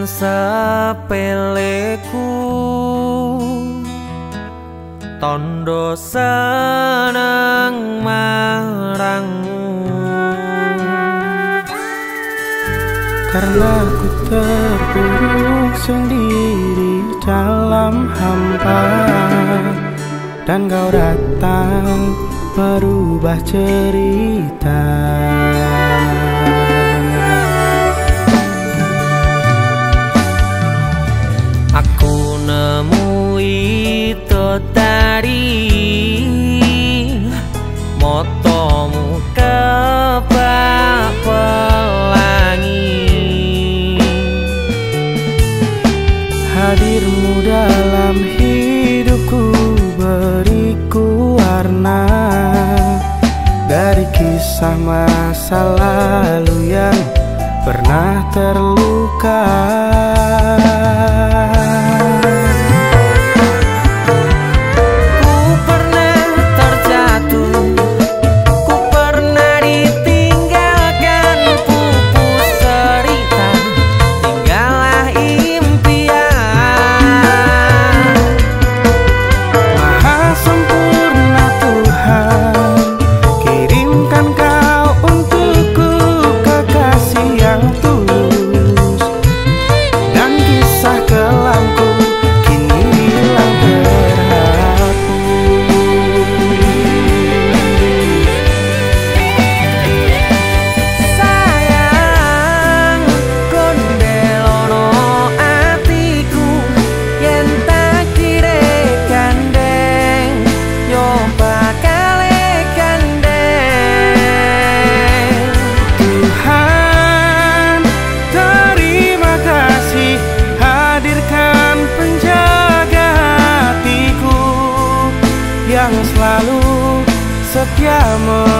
Tembangan sepeleku. Tondo seneng marangmu. Karena ku terpuruk sendiri dalam hampa. Dan kau datang merubah cerita Hadirmu dalam hidupku beriku warna. Dari kisah masa lalu yang pernah terluka llama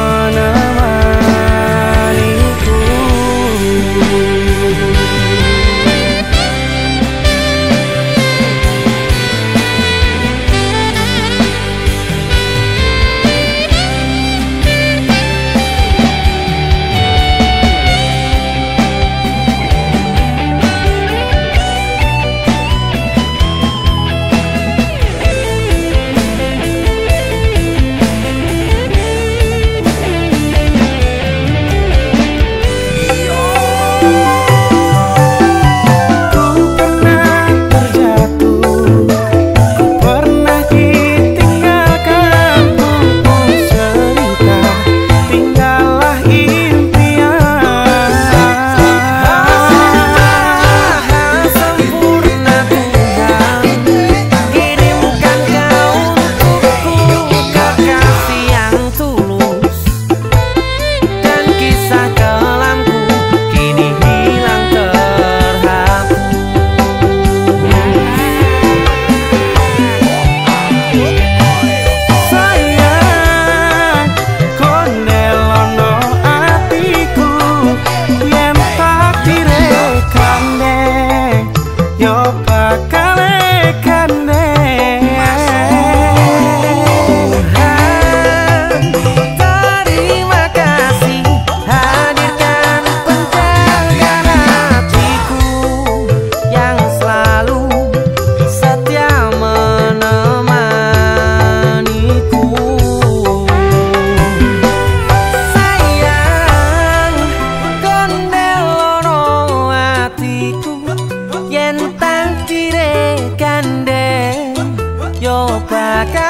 akan